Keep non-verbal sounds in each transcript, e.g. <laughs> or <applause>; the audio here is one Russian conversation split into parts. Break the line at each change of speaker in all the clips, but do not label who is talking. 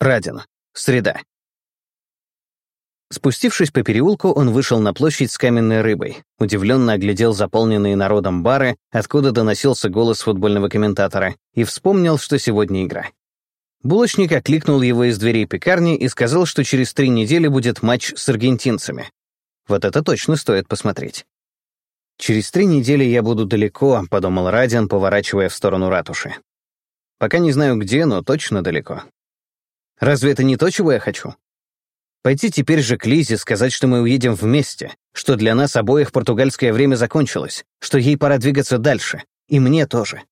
Радин. Среда. Спустившись по переулку, он вышел на площадь с каменной рыбой, удивленно оглядел заполненные народом бары, откуда доносился голос футбольного комментатора, и вспомнил, что сегодня игра. Булочник окликнул его из дверей пекарни и сказал, что через три недели будет матч с аргентинцами. Вот это точно стоит посмотреть. «Через три недели я буду далеко», — подумал Радиан, поворачивая в сторону ратуши. «Пока не знаю где, но точно далеко. Разве это не то, чего я хочу? Пойти теперь же к Лизе, сказать, что мы уедем вместе, что для нас обоих португальское время закончилось, что ей пора двигаться дальше, и мне тоже.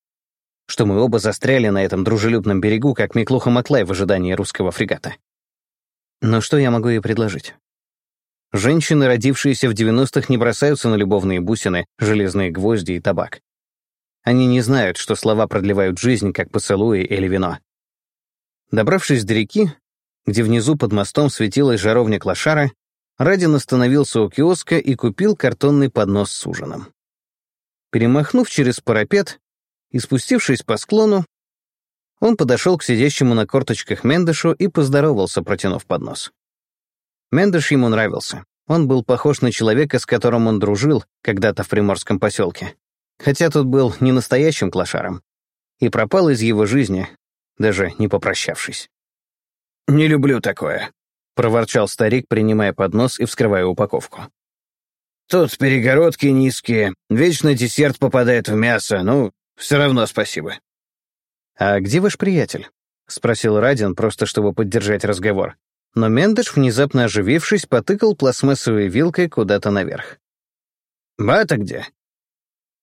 Что мы оба застряли на этом дружелюбном берегу, как Миклуха Маклай в ожидании русского фрегата. Но что я могу ей предложить? Женщины, родившиеся в 90-х, не бросаются на любовные бусины, железные гвозди и табак. Они не знают, что слова продлевают жизнь, как поцелуи или вино. Добравшись до реки, где внизу под мостом светилась жаровня клошара, Радин остановился у киоска и купил картонный поднос с ужином. Перемахнув через парапет и спустившись по склону, он подошел к сидящему на корточках Мендешу и поздоровался, протянув поднос. Мендеш ему нравился. Он был похож на человека, с которым он дружил когда-то в приморском поселке. Хотя тот был не настоящим клошаром. И пропал из его жизни, даже не попрощавшись.
«Не люблю такое», — проворчал старик, принимая поднос и вскрывая упаковку. «Тут перегородки низкие, вечно десерт попадает в мясо, ну, все равно спасибо».
«А где ваш приятель?» — спросил Радин, просто чтобы поддержать разговор но Мендеш, внезапно оживившись, потыкал пластмассовой вилкой куда-то наверх.
«Бата где?»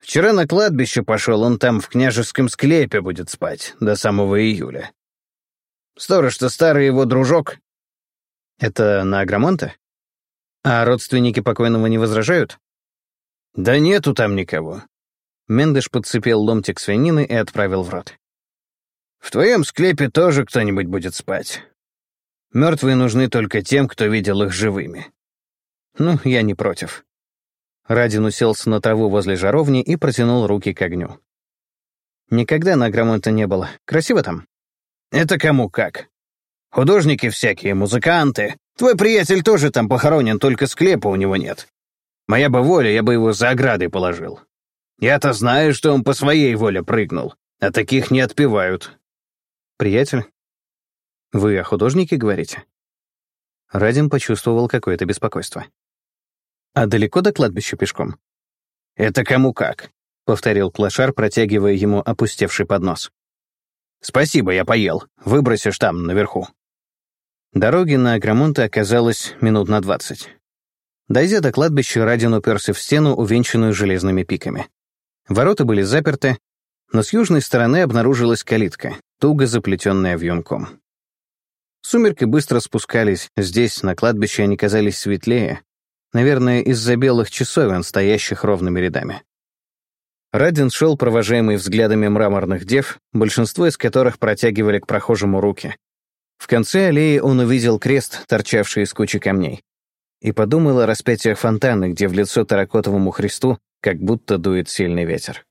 «Вчера на кладбище пошел, он там в княжеском склепе будет спать до самого июля. Сторож-то старый его дружок».
«Это на Агромонте? А родственники покойного не возражают?»
«Да нету там никого».
Мендеш подцепил ломтик свинины и отправил в рот.
«В твоем склепе тоже кто-нибудь будет спать. Мертвые нужны только тем, кто видел их живыми.
Ну, я не против. Радин уселся на траву возле жаровни и протянул руки к огню. Никогда на Грамонта не было. Красиво там?
Это кому как. Художники всякие, музыканты. Твой приятель тоже там похоронен, только склепа у него нет. Моя бы воля, я бы его за оградой положил. Я-то знаю, что он по своей воле прыгнул, а таких не отпевают.
Приятель? «Вы о художнике говорите?» Радин почувствовал какое-то беспокойство. «А далеко до кладбища пешком?»
«Это кому как», — повторил Клашар, протягивая ему опустевший поднос. «Спасибо, я поел. Выбросишь там, наверху».
Дороги на Агромонте оказалось минут на двадцать. Дойдя до кладбища, Радин уперся в стену, увенчанную железными пиками. Ворота были заперты, но с южной стороны обнаружилась калитка, туго заплетенная вьюнком. Сумерки быстро спускались, здесь, на кладбище, они казались светлее, наверное, из-за белых часовен, стоящих ровными рядами. Радин шел, провожаемый взглядами мраморных дев, большинство из которых протягивали к прохожему руки. В конце аллеи он увидел крест, торчавший из кучи камней, и подумал о распятиях фонтана, где в лицо таракотовому Христу как будто дует сильный ветер.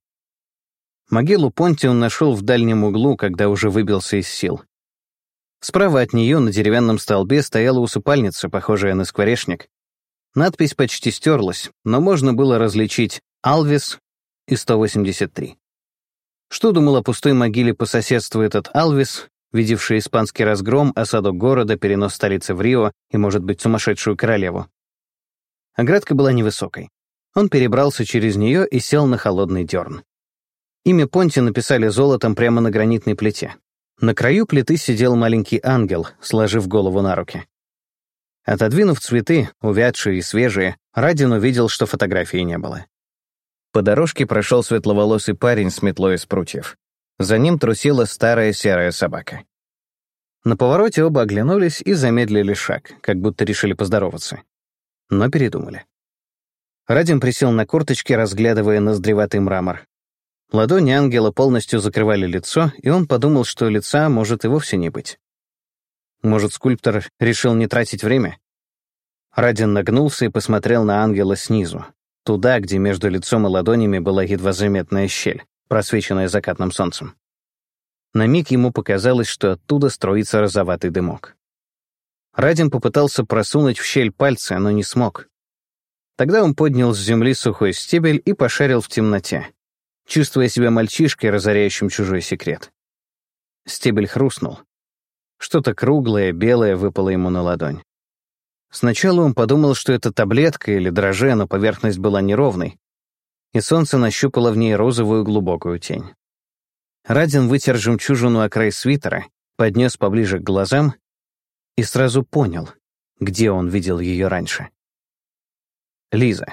Могилу Понти он нашел в дальнем углу, когда уже выбился из сил. Справа от нее на деревянном столбе стояла усыпальница, похожая на скворечник. Надпись почти стерлась, но можно было различить «Алвис» и 183. Что думал о пустой могиле по соседству этот Алвис, видевший испанский разгром, осаду города, перенос столицы в Рио и, может быть, сумасшедшую королеву? Оградка была невысокой. Он перебрался через нее и сел на холодный дерн. Имя Понти написали золотом прямо на гранитной плите. На краю плиты сидел маленький ангел, сложив голову на руки. Отодвинув цветы, увядшие и свежие, Радин увидел, что фотографии не было. По дорожке прошел светловолосый парень с метлой из прутьев. За ним трусила старая серая собака. На повороте оба оглянулись и замедлили шаг, как будто решили поздороваться. Но передумали. Радин присел на корточки, разглядывая ноздреватый мрамор, Ладони ангела полностью закрывали лицо, и он подумал, что лица может и вовсе не быть. Может, скульптор решил не тратить время? Радин нагнулся и посмотрел на ангела снизу, туда, где между лицом и ладонями была едва заметная щель, просвеченная закатным солнцем. На миг ему показалось, что оттуда строится розоватый дымок. Радин попытался просунуть в щель пальцы, но не смог. Тогда он поднял с земли сухой стебель и пошарил в темноте, чувствуя себя мальчишкой, разоряющим чужой секрет. Стебель хрустнул. Что-то круглое, белое выпало ему на ладонь. Сначала он подумал, что это таблетка или дрожжи, но поверхность была неровной, и солнце нащупало в ней розовую глубокую тень. Радин вытер жемчужину о край свитера, поднес поближе к глазам и сразу понял, где он видел ее раньше. Лиза.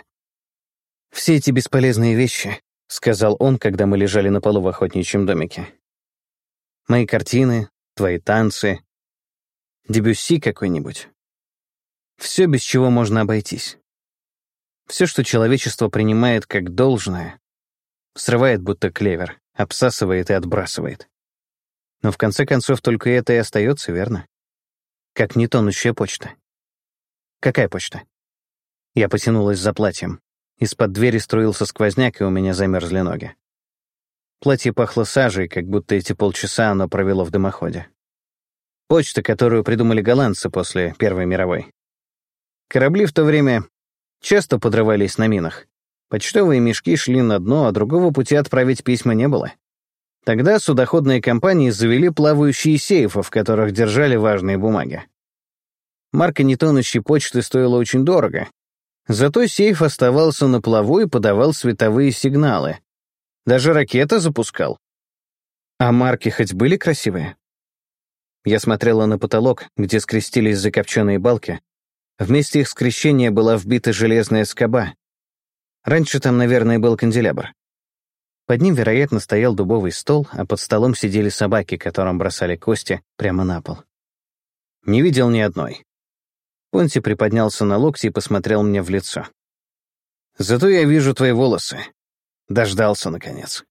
«Все эти бесполезные вещи», — сказал он, когда мы лежали на полу в охотничьем домике. «Мои картины, твои танцы, дебюсси какой-нибудь. Все, без чего можно обойтись. Все, что человечество принимает как должное, срывает будто клевер, обсасывает и отбрасывает. Но в конце концов только это и остается, верно? Как нетонущая почта. Какая почта? Я потянулась за платьем. Из-под двери струился сквозняк, и у меня замерзли ноги. Платье пахло сажей, как будто эти полчаса оно провело в дымоходе. Почта, которую придумали голландцы после Первой мировой. Корабли в то время часто подрывались на минах. Почтовые мешки шли на дно, а другого пути отправить письма не было. Тогда судоходные компании завели плавающие сейфы, в которых держали важные бумаги. Марка нетонущей почты стоила очень дорого. Зато сейф оставался на плаву и подавал световые сигналы. Даже ракета запускал. А марки хоть были красивые? Я смотрела на потолок, где скрестились закопченные балки, Вместе их скрещения была вбита железная скоба. Раньше там, наверное, был канделябр. Под ним, вероятно, стоял дубовый стол, а под столом сидели собаки, которым бросали кости прямо на пол. Не видел ни одной. Понти приподнялся на локти и посмотрел мне в лицо. «Зато я вижу твои волосы. Дождался, наконец.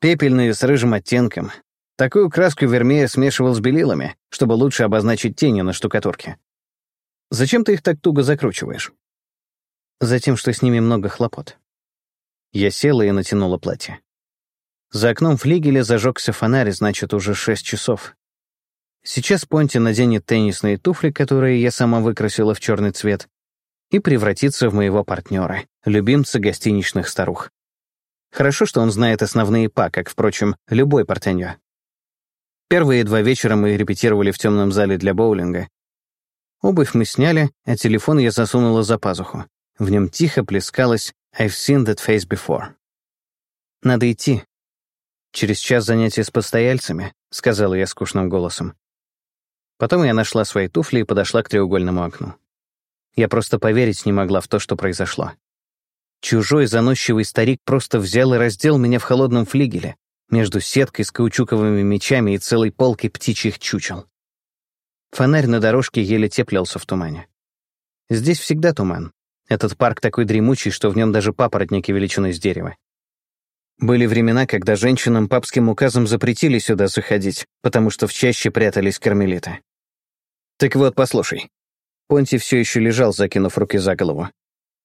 Пепельные с рыжим оттенком. Такую краску Вермея смешивал с белилами, чтобы лучше обозначить тени на штукатурке. Зачем ты их так туго закручиваешь? Затем, что с ними много хлопот. Я села и натянула платье. За окном флигеля зажегся фонарь, значит, уже шесть часов. Сейчас Понти наденет теннисные туфли, которые я сама выкрасила в черный цвет, и превратится в моего партнера, любимца гостиничных старух. Хорошо, что он знает основные па, как, впрочем, любой партеньо. Первые два вечера мы репетировали в темном зале для боулинга, Обувь мы сняли, а телефон я засунула за пазуху. В нем тихо плескалось «I've seen that face before». «Надо идти. Через час занятия с постояльцами», — сказала я скучным голосом. Потом я нашла свои туфли и подошла к треугольному окну. Я просто поверить не могла в то, что произошло. Чужой заносчивый старик просто взял и раздел меня в холодном флигеле, между сеткой с каучуковыми мечами и целой полкой птичьих чучел. Фонарь на дорожке еле теплился в тумане. Здесь всегда туман. Этот парк такой дремучий, что в нем даже папоротники величиной с дерева. Были времена, когда женщинам папским указом запретили сюда заходить, потому что в чаще прятались кармелиты. Так вот, послушай. Понти все еще лежал, закинув руки за голову.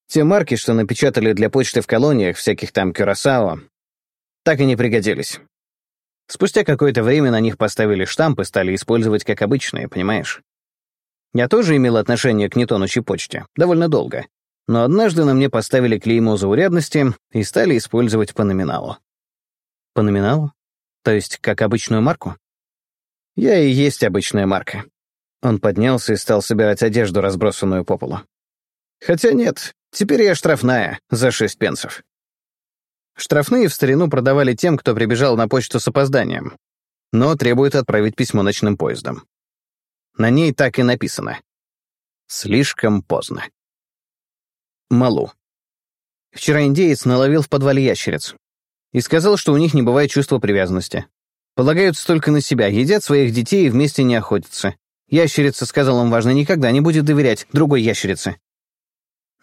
Те марки, что напечатали для почты в колониях, всяких там Кюрасао, так и не пригодились. Спустя какое-то время на них поставили штамп и стали использовать как обычные, понимаешь? Я тоже имел отношение к нетонущей почте, довольно долго. Но однажды на мне поставили клеймо заурядности и стали использовать по номиналу. По номиналу? То есть как обычную марку? Я и есть обычная марка. Он поднялся и стал собирать одежду, разбросанную по полу. Хотя нет, теперь я штрафная за шесть пенсов. Штрафные в старину продавали тем, кто прибежал на почту с опозданием, но требует отправить письмо ночным поездом. На ней так и написано. Слишком поздно. Малу. Вчера индеец наловил в подвале ящериц и сказал, что у них не бывает чувства привязанности. Полагаются только на себя, едят своих детей и вместе не охотятся. Ящерица, сказал он важно, никогда не будет доверять другой ящерице.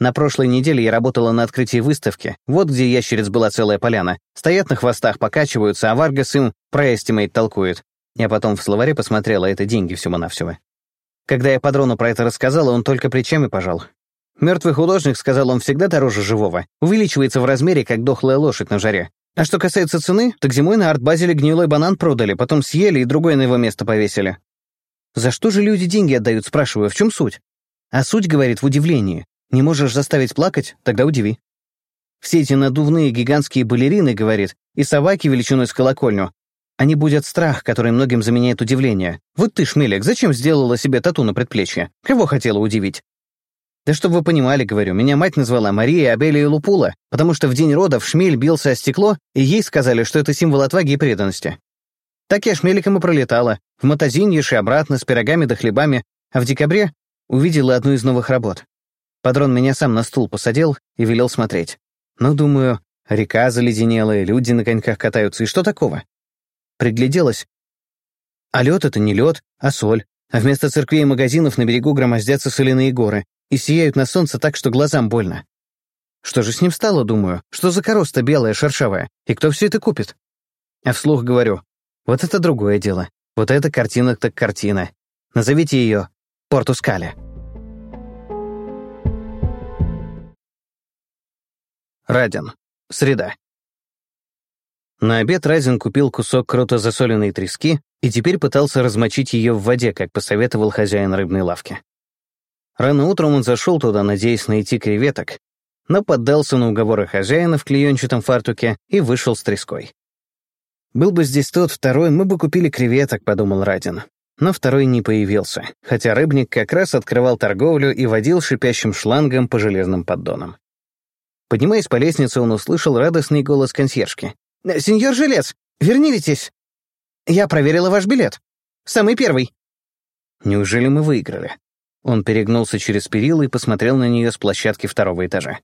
На прошлой неделе я работала на открытии выставки. Вот где ящериц была целая поляна. Стоят на хвостах, покачиваются, а Варгас им про estimate толкует. Я потом в словаре посмотрела, это деньги всего-навсего. Когда я Падрону про это рассказала, он только плечами пожал. Мертвый художник, сказал он, всегда дороже живого. Увеличивается в размере, как дохлая лошадь на жаре. А что касается цены, так зимой на арт-базеле гнилой банан продали, потом съели и другой на его место повесили. За что же люди деньги отдают, спрашиваю, в чем суть? А суть, говорит, в удивлении. Не можешь заставить плакать, тогда удиви. Все эти надувные гигантские балерины, говорит, и собаки величиной с колокольню, они будут страх, который многим заменяет удивление. Вот ты, Шмелек, зачем сделала себе тату на предплечье? Кого хотела удивить? Да чтобы вы понимали, говорю, меня мать назвала Мария Абелия Лупула, потому что в день родов шмель бился о стекло, и ей сказали, что это символ отваги и преданности. Так я шмеликом и пролетала, в Мотозиньеш и обратно, с пирогами да хлебами, а в декабре увидела одну из новых работ. Падрон меня сам на стул посадил и велел смотреть. Ну, думаю, река заледенелая, люди на коньках катаются, и что такого? Пригляделась. А лед — это не лед, а соль. А вместо церквей и магазинов на берегу громоздятся соляные горы и сияют на солнце так, что глазам больно. Что же с ним стало, думаю? Что за короста белая, шершавая? И кто все это купит? А вслух говорю, вот это другое дело. Вот эта картина так картина. Назовите ее Портускале. Радин. Среда. На обед Райзен купил кусок круто засоленной трески и теперь пытался размочить ее в воде, как посоветовал хозяин рыбной лавки. Рано утром он зашел туда, надеясь найти креветок, но поддался на уговоры хозяина в клеенчатом фартуке и вышел с треской. «Был бы здесь тот второй, мы бы купили креветок», — подумал Радин. Но второй не появился, хотя рыбник как раз открывал торговлю и водил шипящим шлангом по железным поддонам. Поднимаясь по лестнице, он услышал радостный голос консьержки. Э, «Сеньор Жилец, вернитесь! Я проверила ваш билет. Самый первый». «Неужели мы выиграли?» Он перегнулся через перила и посмотрел на нее с площадки второго этажа.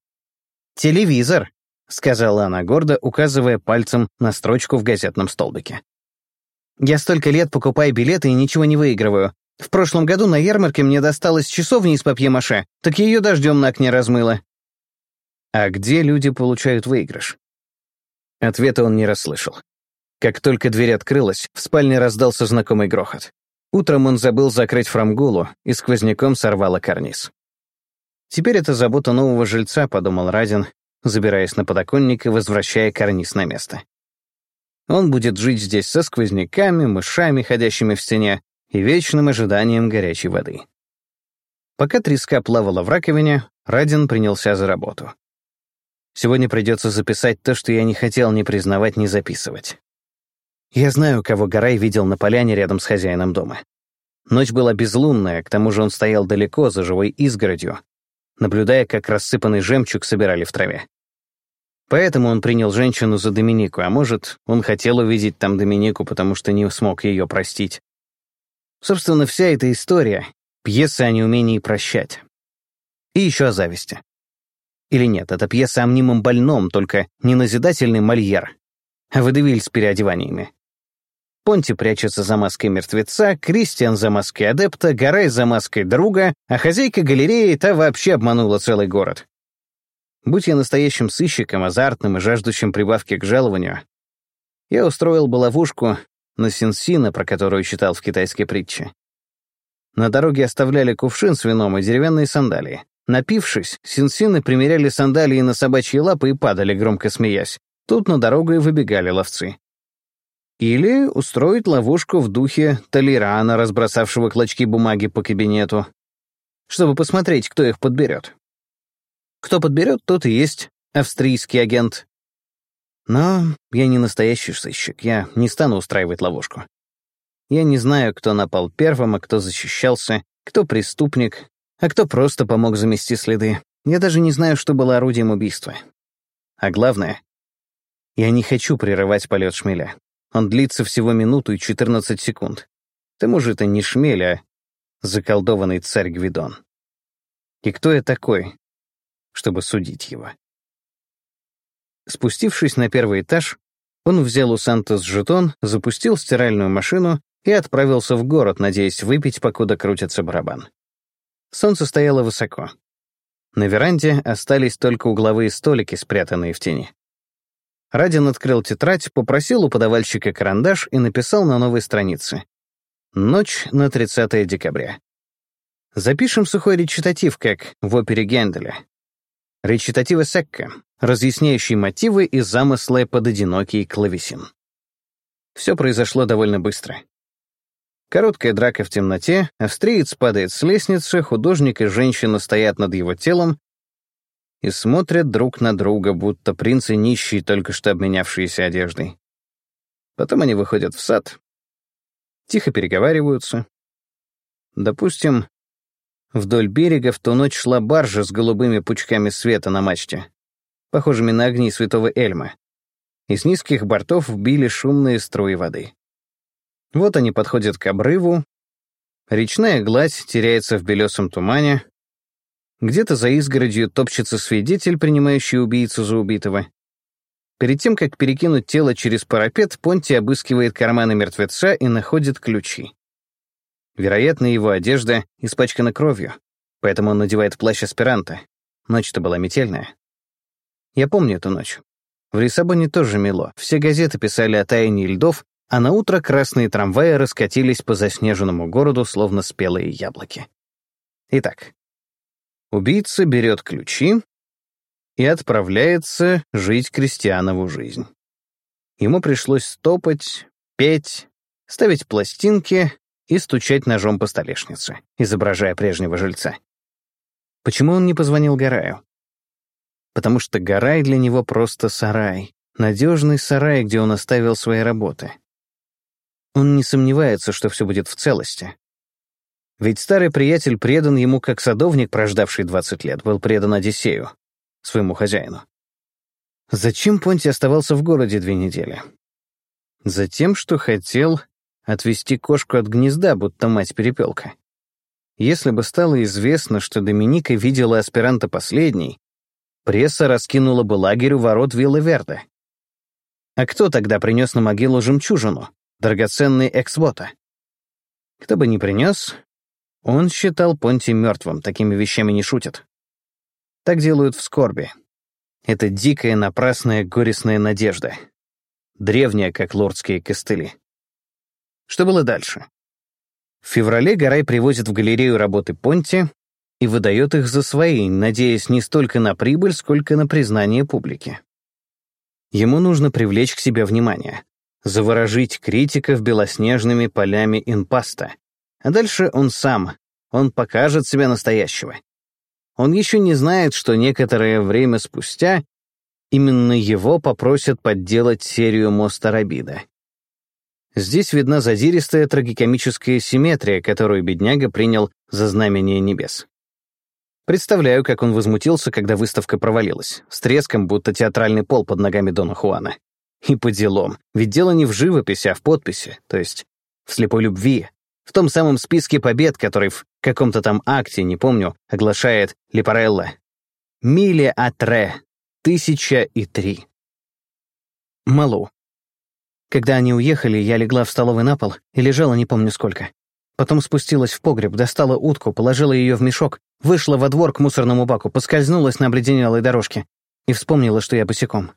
«Телевизор», — сказала она гордо, указывая пальцем на строчку в газетном столбике. «Я столько лет покупаю билеты и ничего не выигрываю. В прошлом году на ярмарке мне досталась часовня из папье-маше, так ее дождем на окне размыло». «А где люди получают выигрыш?» Ответа он не расслышал. Как только дверь открылась, в спальне раздался знакомый грохот. Утром он забыл закрыть фрамгулу и сквозняком сорвало карниз. «Теперь это забота нового жильца», — подумал Радин, забираясь на подоконник и возвращая карниз на место. Он будет жить здесь со сквозняками, мышами, ходящими в стене, и вечным ожиданием горячей воды. Пока треска плавала в раковине, Радин принялся за работу. Сегодня придется записать то, что я не хотел ни признавать, ни записывать. Я знаю, кого Гарай видел на поляне рядом с хозяином дома. Ночь была безлунная, к тому же он стоял далеко, за живой изгородью, наблюдая, как рассыпанный жемчуг собирали в траве. Поэтому он принял женщину за Доминику, а может, он хотел увидеть там Доминику, потому что не смог ее простить. Собственно, вся эта история — пьеса о неумении прощать. И еще о зависти. Или нет, это пьеса о мнимом больном, только не назидательный Мольер, а выдавиль с переодеваниями. Понти прячется за маской мертвеца, Кристиан за маской адепта, Гарай за маской друга, а хозяйка галереи та вообще обманула целый город. Будь я настоящим сыщиком, азартным и жаждущим прибавки к жалованию, я устроил бы ловушку на Синсина, про которую читал в китайской притче. На дороге оставляли кувшин с вином и деревянные сандалии. Напившись, синсины примеряли сандалии на собачьи лапы и падали, громко смеясь. Тут на дорогу и выбегали ловцы. Или устроить ловушку в духе Толерана, разбросавшего клочки бумаги по кабинету, чтобы посмотреть, кто их подберет. Кто подберет, тот и есть австрийский агент. Но я не настоящий сыщик, я не стану устраивать ловушку. Я не знаю, кто напал первым, а кто защищался, кто преступник, а кто просто помог замести следы. Я даже не знаю, что было орудием убийства. А главное, я не хочу прерывать полет шмеля. Он длится всего минуту и 14 секунд. К тому это не шмель, а заколдованный царь Гвидон. И кто я такой, чтобы судить его? Спустившись на первый этаж, он взял у Сантос жетон, запустил стиральную машину и отправился в город, надеясь выпить, покуда крутится барабан. Солнце стояло высоко. На веранде остались только угловые столики, спрятанные в тени. Радин открыл тетрадь, попросил у подавальщика карандаш и написал на новой странице. Ночь на 30 декабря. Запишем сухой речитатив, как в опере Генделя. Речитатива секка. разъясняющий мотивы и замыслы под одинокий клавесин. Все произошло довольно быстро. Короткая драка в темноте, австриец падает с лестницы, художник и женщина стоят над его телом и смотрят друг на друга, будто принцы нищие, только что обменявшиеся одеждой. Потом они выходят в сад, тихо переговариваются. Допустим, вдоль берега в ту ночь шла баржа с голубыми пучками света на мачте, похожими на огни святого Эльма, и с низких бортов били шумные струи воды. Вот они подходят к обрыву. Речная гладь теряется в белесом тумане. Где-то за изгородью топчется свидетель, принимающий убийцу за убитого. Перед тем, как перекинуть тело через парапет, Понти обыскивает карманы мертвеца и находит ключи. Вероятно, его одежда испачкана кровью, поэтому он надевает плащ аспиранта. Ночь-то была метельная. Я помню эту ночь. В Лиссабоне тоже мело. Все газеты писали о таянии льдов, а на утро красные трамваи раскатились по заснеженному городу, словно спелые яблоки. Итак, убийца берет ключи и отправляется жить крестьянову жизнь. Ему пришлось стопать, петь, ставить пластинки и стучать ножом по столешнице, изображая прежнего жильца. Почему он не позвонил Гараю? Потому что Гарай для него просто сарай, надежный сарай, где он оставил свои работы. Он не сомневается, что все будет в целости. Ведь старый приятель предан ему, как садовник, прождавший 20 лет, был предан Одиссею, своему хозяину. Зачем Понти оставался в городе две недели? Затем, что хотел отвести кошку от гнезда, будто мать-перепелка. Если бы стало известно, что Доминика видела аспиранта последней, пресса раскинула бы лагерь у ворот Вилла Верде. А кто тогда принес на могилу жемчужину? Драгоценный эксвота. Кто бы ни принес, он считал Понти мертвым, такими вещами не шутят. Так делают в скорби. Это дикая, напрасная, горестная надежда. Древняя, как лордские костыли. Что было дальше? В феврале Гарай привозит в галерею работы Понти и выдает их за свои, надеясь не столько на прибыль, сколько на признание публики. Ему нужно привлечь к себе внимание заворожить критиков белоснежными полями инпаста. А дальше он сам, он покажет себя настоящего. Он еще не знает, что некоторое время спустя именно его попросят подделать серию «Моста Рабида». Здесь видна задиристая трагикомическая симметрия, которую бедняга принял за знамение небес. Представляю, как он возмутился, когда выставка провалилась, с треском, будто театральный пол под ногами Дона Хуана. И по делам. Ведь дело не в живописи, а в подписи, то есть в слепой любви. В том самом списке побед, который в каком-то там акте, не помню, оглашает Лепарелло. «Миле атре. Тысяча и три». Малу. Когда они уехали, я легла в столовый на пол и лежала не помню сколько. Потом спустилась в погреб, достала утку, положила ее в мешок, вышла во двор к мусорному баку, поскользнулась на обледенелой дорожке и вспомнила, что я босиком.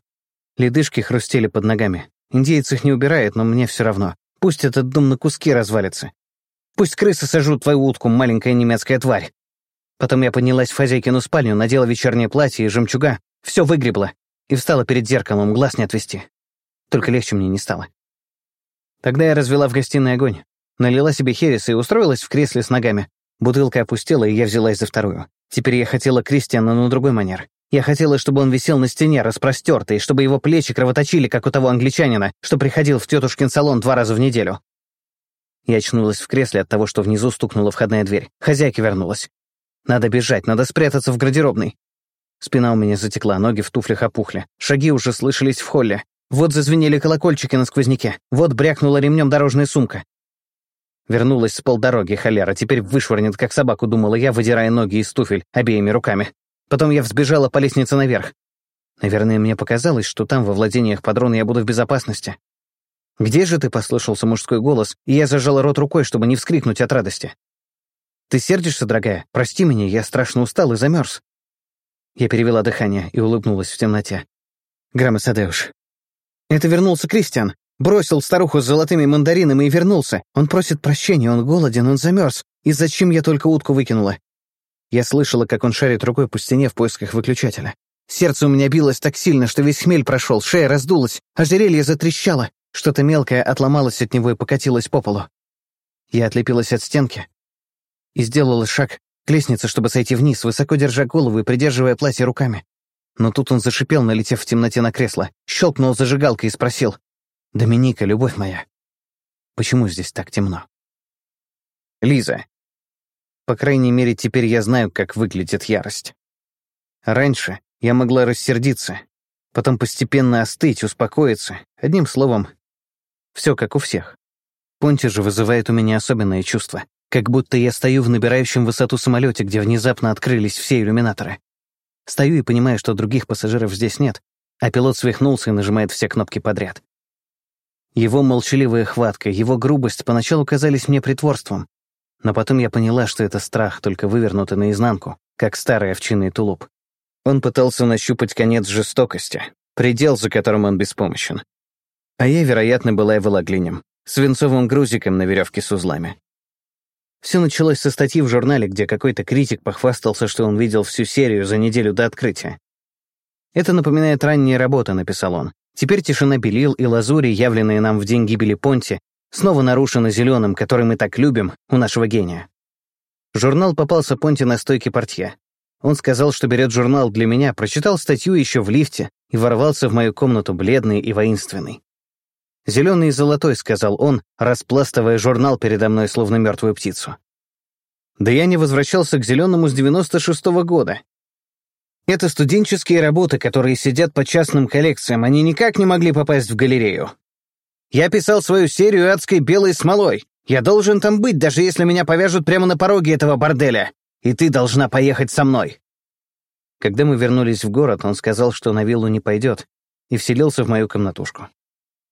Ледышки хрустели под ногами. Индейцы их не убирают, но мне все равно. Пусть этот дом на куски развалится. Пусть крысы сожрут твою утку, маленькая немецкая тварь. Потом я поднялась в хозяйкину спальню, надела вечернее платье и жемчуга, все выгребла и встала перед зеркалом, глаз не отвести. Только легче мне не стало. Тогда я развела в гостиной огонь, налила себе херес и устроилась в кресле с ногами. Бутылка опустела, и я взялась за вторую. Теперь я хотела Кристиана на другой манер. Я хотела, чтобы он висел на стене, распростертый, чтобы его плечи кровоточили, как у того англичанина, что приходил в тетушкин салон два раза в неделю. Я очнулась в кресле от того, что внизу стукнула входная дверь. Хозяйка вернулась. Надо бежать, надо спрятаться в гардеробной. Спина у меня затекла, ноги в туфлях опухли. Шаги уже слышались в холле. Вот зазвенели колокольчики на сквозняке. Вот брякнула ремнем дорожная сумка. Вернулась с полдороги, холера, теперь вышвырнет, как собаку, думала я, выдирая ноги из туфель обеими руками. Потом я взбежала по лестнице наверх. Наверное, мне показалось, что там, во владениях подрона, я буду в безопасности. «Где же ты?» — послышался мужской голос, и я зажала рот рукой, чтобы не вскрикнуть от радости. «Ты сердишься, дорогая? Прости меня, я страшно устал и замерз». Я перевела дыхание и улыбнулась в темноте. Грамма Садеуш. Это вернулся Кристиан. Бросил старуху с золотыми мандаринами и вернулся. Он просит прощения, он голоден, он замерз. И зачем я только утку выкинула? Я слышала, как он шарит рукой по стене в поисках выключателя. Сердце у меня билось так сильно, что весь хмель прошел, шея раздулась, ожерелье затрещало, что-то мелкое отломалось от него и покатилось по полу. Я отлепилась от стенки и сделала шаг к лестнице, чтобы сойти вниз, высоко держа голову и придерживая платье руками. Но тут он зашипел, налетев в темноте на кресло, щелкнул зажигалкой и спросил. «Доминика, любовь моя, почему здесь так темно?» «Лиза, по крайней мере, теперь я знаю, как выглядит ярость. Раньше я могла рассердиться, потом постепенно остыть, успокоиться. Одним словом, все как у всех. Понти же вызывает у меня особенное чувство, как будто я стою в набирающем высоту самолете, где внезапно открылись все иллюминаторы. Стою и понимаю, что других пассажиров здесь нет, а пилот свихнулся и нажимает все кнопки подряд. Его молчаливая хватка, его грубость поначалу казались мне притворством, но потом я поняла, что это страх, только вывернутый наизнанку, как старый овчинный тулуп. Он пытался нащупать конец жестокости, предел, за которым он беспомощен. А я, вероятно, была его лаглинем, свинцовым грузиком на веревке с узлами. Все началось со статьи в журнале, где какой-то критик похвастался, что он видел всю серию за неделю до открытия. «Это напоминает ранние работы», — написал он. «Теперь тишина белил и лазури, явленные нам в день гибели Понти, снова нарушена зеленым, который мы так любим, у нашего гения. Журнал попался Понти на стойке портье. Он сказал, что берет журнал для меня, прочитал статью еще в лифте и ворвался в мою комнату бледный и воинственный. «Зеленый и золотой», — сказал он, распластывая журнал передо мной, словно мертвую птицу. Да я не возвращался к зеленому с 96-го года. Это студенческие работы, которые сидят по частным коллекциям, они никак не могли попасть в галерею. Я писал свою серию адской белой смолой. Я должен там быть, даже если меня повяжут прямо на пороге этого борделя. И ты должна поехать со мной». Когда мы вернулись в город, он сказал, что на виллу не пойдет, и вселился в мою комнатушку.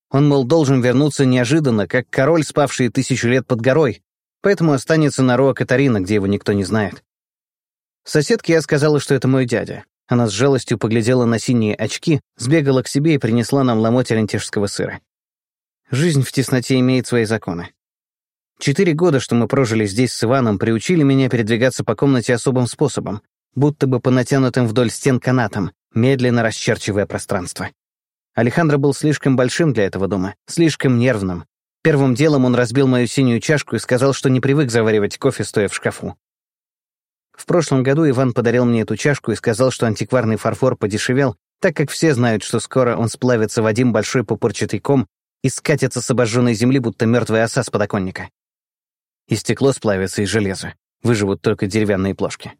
Он, мол, должен вернуться неожиданно, как король, спавший тысячу лет под горой, поэтому останется на Роа Катарина, где его никто не знает. Соседке я сказала, что это мой дядя. Она с жалостью поглядела на синие очки, сбегала к себе и принесла нам ломоть ориентежского сыра. Жизнь в тесноте имеет свои законы. Четыре года, что мы прожили здесь с Иваном, приучили меня передвигаться по комнате особым способом, будто бы по натянутым вдоль стен канатам, медленно расчерчивая пространство. Алехандро был слишком большим для этого дома, слишком нервным. Первым делом он разбил мою синюю чашку и сказал, что не привык заваривать кофе, стоя в шкафу. В прошлом году Иван подарил мне эту чашку и сказал, что антикварный фарфор подешевел, так как все знают, что скоро он сплавится в один большой пупырчатый ком и скатится с обожженной земли, будто мертвая оса с подоконника. И стекло сплавится, и железо. Выживут только деревянные плошки.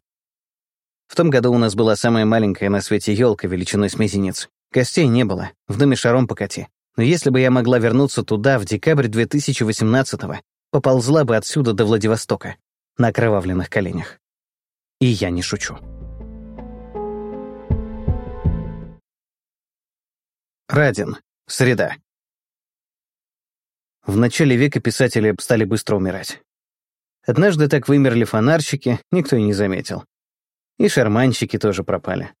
В том году у нас была самая маленькая на свете елка величиной с мизинец. Гостей не было, в доме шаром покати. Но если бы я могла вернуться туда в декабрь 2018-го, поползла бы отсюда до Владивостока на окровавленных коленях. И я не шучу. Радин. Среда. В начале века писатели стали быстро умирать. Однажды так вымерли фонарщики, никто и не заметил. И шарманщики тоже пропали.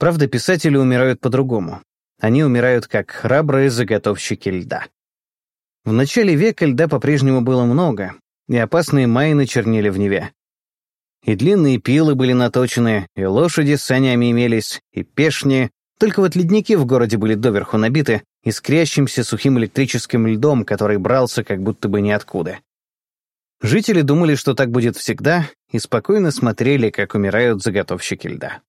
Правда, писатели умирают по-другому. Они умирают как храбрые заготовщики льда. В начале века льда по-прежнему было много, и опасные майны чернели в Неве. И длинные пилы были наточены, и лошади с санями имелись, и пешни, только вот ледники в городе были доверху набиты искрящимся сухим электрическим льдом, который брался как будто бы ниоткуда. Жители думали, что так будет всегда, и спокойно смотрели, как умирают заготовщики льда.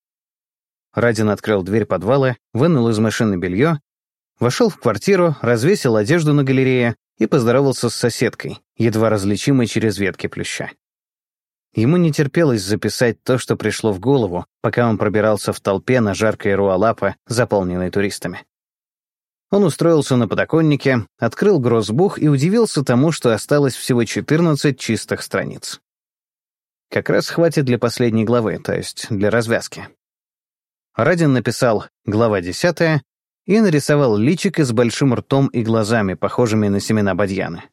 Радин открыл дверь подвала, вынул из машины белье, вошел в квартиру, развесил одежду на галерее и поздоровался с соседкой, едва различимой через ветки плюща. Ему не терпелось записать то, что пришло в голову, пока он пробирался в толпе на жаркой Руалапа, заполненной туристами. Он устроился на подоконнике, открыл грозбух и удивился тому, что осталось всего 14 чистых страниц. Как раз хватит для последней главы, то есть для развязки. Радин написал «Глава 10» и нарисовал личико с большим ртом и глазами, похожими на семена бадьяны.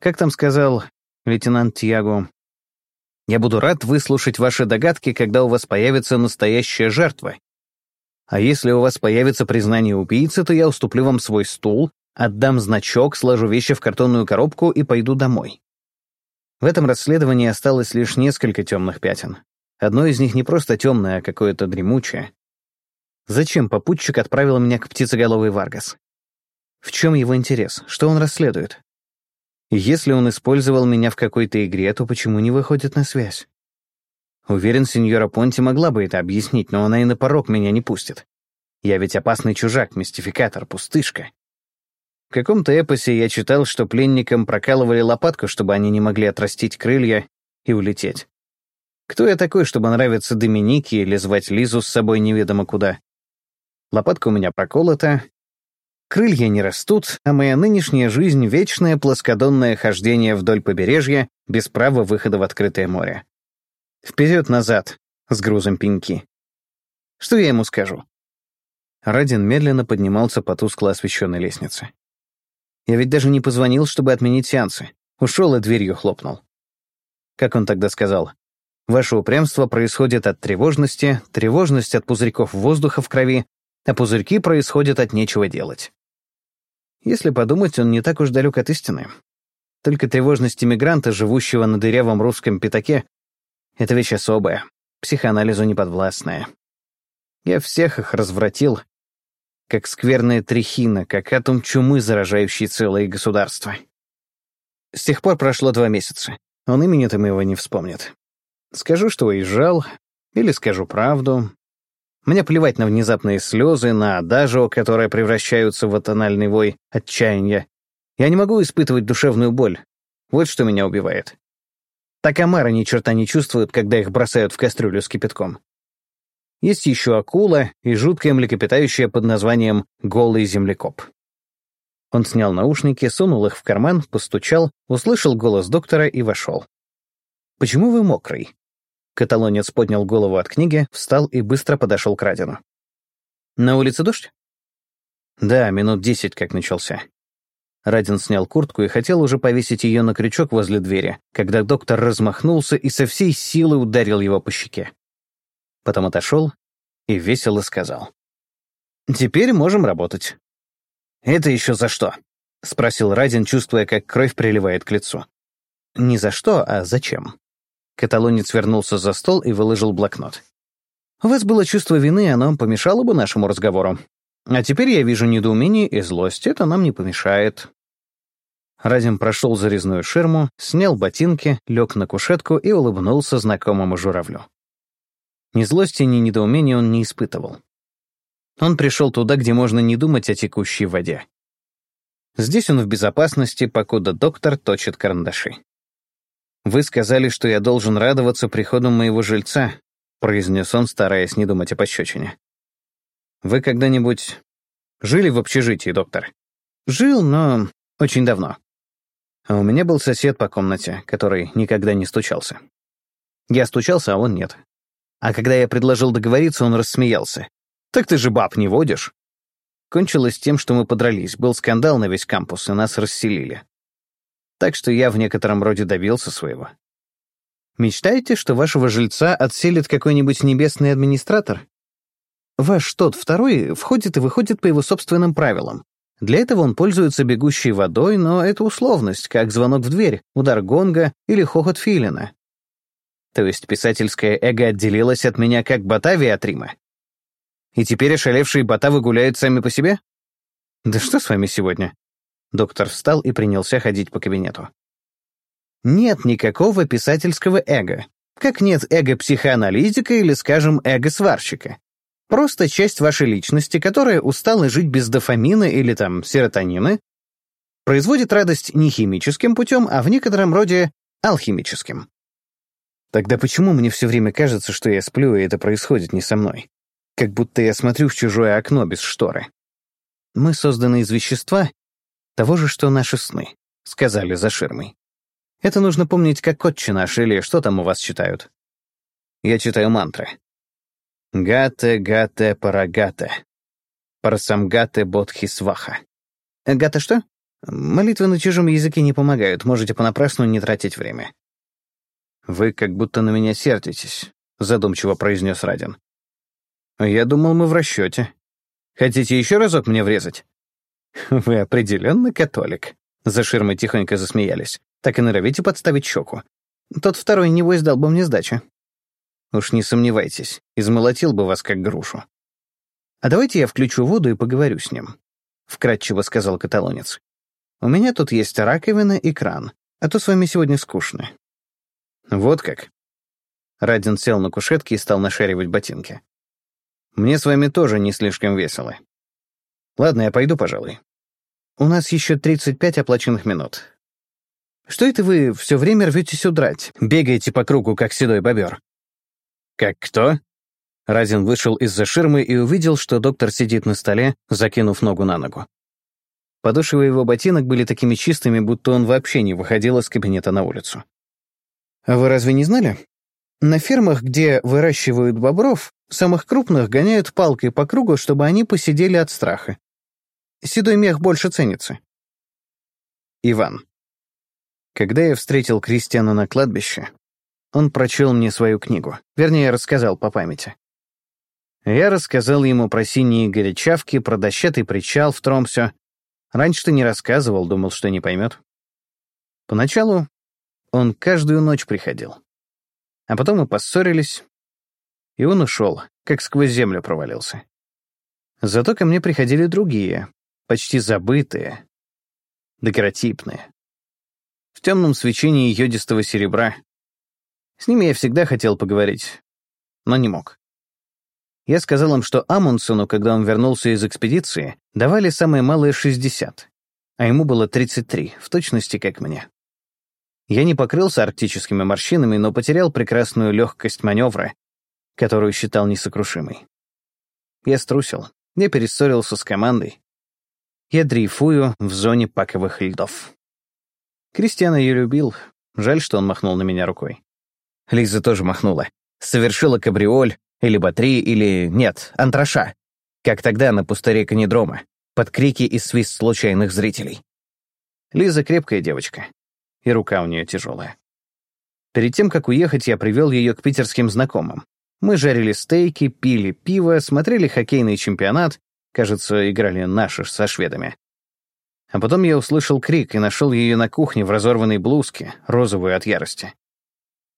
Как там сказал лейтенант Тьяго, «Я буду рад выслушать ваши догадки, когда у вас появится настоящая жертва, а если у вас появится признание убийцы, то я уступлю вам свой стул, отдам значок, сложу вещи в картонную коробку и пойду домой. В этом расследовании осталось лишь несколько темных пятен. Одно из них не просто темное, а какое-то дремучее. Зачем попутчик отправил меня к птицеголовой Варгас? В чем его интерес? Что он расследует? если он использовал меня в какой-то игре, то почему не выходит на связь? Уверен, сеньора Понти могла бы это объяснить, но она и на порог меня не пустит. Я ведь опасный чужак, мистификатор, пустышка. В каком-то эпосе я читал, что пленникам прокалывали лопатку, чтобы они не могли отрастить крылья и улететь. Кто я такой, чтобы нравиться Доминике или звать Лизу с собой неведомо куда? Лопатка у меня проколота, крылья не растут, а моя нынешняя жизнь — вечное плоскодонное хождение вдоль побережья без права выхода в открытое море. Вперед-назад, с грузом пеньки. Что я ему скажу? Радин медленно поднимался по тускло освещенной лестнице. Я ведь даже не позвонил, чтобы отменить сеансы. Ушел и дверью хлопнул. Как он тогда сказал? Ваше упрямство происходит от тревожности, тревожность от пузырьков воздуха в крови, а пузырьки происходят от нечего делать. Если подумать, он не так уж далек от истины. Только тревожность иммигранта, живущего на дырявом русском пятаке, — это вещь особая, психоанализу неподвластная. Я всех их развратил, как скверная трехина, как атом чумы, заражающий целые государства. С тех пор прошло два месяца. Он имени-то моего не вспомнит. Скажу, что уезжал, или скажу правду. Мне плевать на внезапные слезы, на адажио, которые превращаются в тональный вой отчаяния. Я не могу испытывать душевную боль. Вот что меня убивает. Так омары ни черта не чувствуют, когда их бросают в кастрюлю с кипятком. Есть еще акула и жуткое млекопитающее под названием «голый землекоп». Он снял наушники, сунул их в карман, постучал, услышал голос доктора и вошел. «Почему вы мокрый?» Каталонец поднял голову от книги, встал и быстро подошел к Радину. «На улице дождь?» «Да, минут десять как начался». Радин снял куртку и хотел уже повесить ее на крючок возле двери, когда доктор размахнулся и со всей силы ударил его по щеке. Потом отошел и весело сказал. «Теперь можем работать». «Это еще за что?» — спросил Радин, чувствуя, как кровь приливает к лицу. «Не за что, а зачем?» Каталонец вернулся за стол и выложил блокнот. «У вас было чувство вины, оно помешало бы нашему разговору. А теперь я вижу недоумение и злость, это нам не помешает». Разин прошел зарезную ширму, снял ботинки, лег на кушетку и улыбнулся знакомому журавлю. Ни злости, ни недоумения он не испытывал. Он пришел туда, где можно не думать о текущей воде. Здесь он в безопасности, покуда доктор точит карандаши. «Вы сказали, что я должен радоваться приходу моего жильца», произнес он, стараясь не думать о пощечине. «Вы когда-нибудь жили в общежитии, доктор?» «Жил, но очень давно. А у меня был сосед по комнате, который никогда не стучался. Я стучался, а он нет. А когда я предложил договориться, он рассмеялся. «Так ты же баб не водишь?» Кончилось тем, что мы подрались, был скандал на весь кампус, и нас расселили. Так что я в некотором роде добился своего. Мечтаете, что вашего жильца отселит какой-нибудь небесный администратор? Ваш тот второй входит и выходит по его собственным правилам. Для этого он пользуется бегущей водой, но это условность, как звонок в дверь, удар гонга или хохот филина. То есть писательское эго отделилось от меня как Батавия от Рима? И теперь ошалевшие Батавы гуляют сами по себе? Да что с вами сегодня? Доктор встал и принялся ходить по кабинету. Нет никакого писательского эго. Как нет эго-психоаналитика или, скажем, эго-сварщика. Просто часть вашей личности, которая устала жить без дофамина или там серотонина, производит радость не химическим путем, а в некотором роде алхимическим. Тогда почему мне все время кажется, что я сплю, и это происходит не со мной? Как будто я смотрю в чужое окно без шторы. Мы созданы из вещества, того же, что наши сны», — сказали за ширмой. «Это нужно помнить, как отче наш или что там у вас читают». Я читаю мантры. «Гате, гате, парагате. Парасамгате, бодхисваха». «Гата что?» «Молитвы на чужом языке не помогают, можете понапрасну не тратить время». «Вы как будто на меня сердитесь», — задумчиво произнес Радин. «Я думал, мы в расчете. Хотите еще разок мне врезать?» <laughs> «Вы определенно католик», — за ширмой тихонько засмеялись. «Так и норовите подставить щеку. Тот второй, небось, дал бы мне сдачи». Уж не сомневайтесь, измолотил бы вас как грушу. А давайте я включу воду и поговорю с ним, вкратчиво сказал каталонец. У меня тут есть раковина и кран, а то с вами сегодня скучно. Вот как. Радин сел на кушетке и стал нашаривать ботинки. Мне с вами тоже не слишком весело. Ладно, я пойду, пожалуй. У нас еще 35 оплаченных минут. Что это вы все время рветесь удрать, бегаете по кругу, как седой бобер?
Как кто?
Разин вышел из-за ширмы и увидел, что доктор сидит на столе, закинув ногу на ногу. Подошвы его ботинок были такими чистыми, будто он вообще не выходил из кабинета на улицу. «А вы разве не знали? На фермах, где выращивают бобров, самых крупных гоняют палкой по кругу, чтобы они посидели от страха. Седой мех больше ценится». Иван. Когда я встретил Кристиана на кладбище, он прочел мне свою книгу, вернее, рассказал по памяти. Я рассказал ему про синие горячавки, про дощатый причал в Тромсе. Раньше-то не рассказывал, думал, что не поймет. Поначалу он каждую ночь приходил. А потом мы поссорились, и он ушел, как сквозь землю провалился. Зато ко мне приходили другие, почти забытые, декоративные в темном свечении йодистого серебра. С ними я всегда хотел поговорить, но не мог. Я сказал им, что Амундсену, когда он вернулся из экспедиции, давали самое малое 60, а ему было 33, в точности как мне. Я не покрылся арктическими морщинами, но потерял прекрасную легкость маневра, которую считал несокрушимой. Я струсил, я перессорился с командой. Я дрейфую в зоне паковых льдов. Кристиана ее любил. Жаль, что он махнул на меня рукой. Лиза тоже махнула. Совершила кабриоль, или батри, или... нет, антраша. Как тогда на пустыре канидрома, под крики и свист случайных зрителей. Лиза крепкая девочка, и рука у нее тяжелая. Перед тем, как уехать, я привел ее к питерским знакомым. Мы жарили стейки, пили пиво, смотрели хоккейный чемпионат, кажется, играли наши со шведами. А потом я услышал крик и нашел ее на кухне в разорванной блузке, розовую от ярости.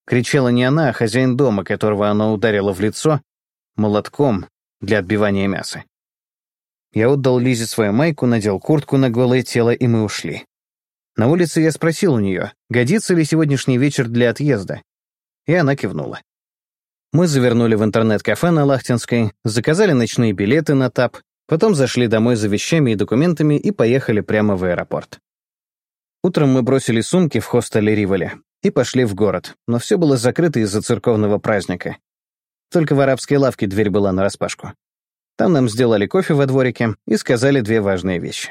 Кричала не она, а хозяин дома, которого она ударила в лицо молотком для отбивания мяса. Я отдал Лизе свою майку, надел куртку на голое тело, и мы ушли. На улице я спросил у нее, годится ли сегодняшний вечер для отъезда, и она кивнула. Мы завернули в интернет-кафе на Лахтинской, заказали ночные билеты на ТАП, Потом зашли домой за вещами и документами и поехали прямо в аэропорт. Утром мы бросили сумки в хостеле Риволи и пошли в город, но все было закрыто из-за церковного праздника. Только в арабской лавке дверь была нараспашку. Там нам сделали кофе во дворике и сказали две важные вещи.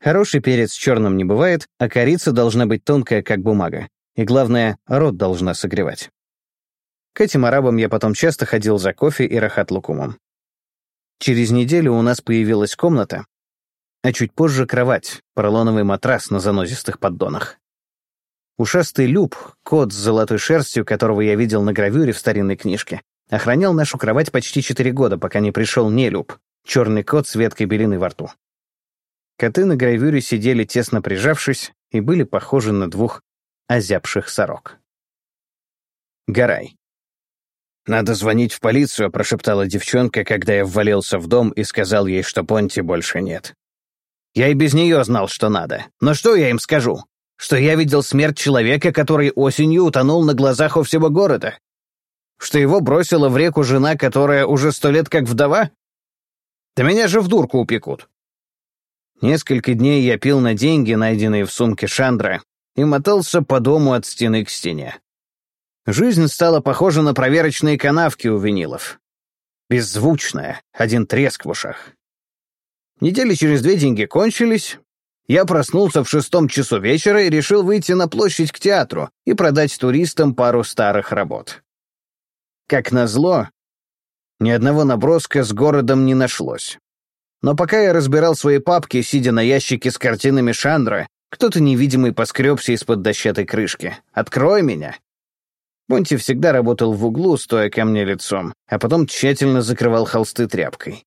Хороший перец черным не бывает, а корица должна быть тонкая, как бумага. И главное, рот должна согревать. К этим арабам я потом часто ходил за кофе и рахат-лукумом. Через неделю у нас появилась комната, а чуть позже кровать, поролоновый матрас на занозистых поддонах. Ушастый Люб, кот с золотой шерстью, которого я видел на гравюре в старинной книжке, охранял нашу кровать почти четыре года, пока не пришел не Люб, черный кот с веткой белины во рту. Коты на гравюре сидели тесно прижавшись и были похожи на двух озябших сорок. Гарай.
«Надо звонить в полицию», — прошептала девчонка, когда я ввалился в дом и сказал ей, что Понти больше нет. Я и без нее знал, что надо. Но что я им скажу? Что я видел смерть человека, который осенью утонул на глазах у всего города? Что его бросила в реку жена, которая уже сто лет как вдова? Да меня же в дурку упекут. Несколько дней я пил на деньги, найденные в сумке Шандра, и мотался по дому от стены к стене. Жизнь стала похожа на проверочные канавки у винилов. Беззвучная, один треск в ушах. Недели через две деньги кончились. Я проснулся в шестом часу вечера и решил выйти на площадь к театру и продать туристам пару старых работ. Как назло, ни одного наброска с городом не нашлось. Но пока я разбирал свои папки, сидя на ящике с картинами Шандра, кто-то невидимый поскребся из-под дощатой крышки. «Открой меня!» Монти всегда работал в углу, стоя ко мне лицом, а потом тщательно закрывал холсты тряпкой.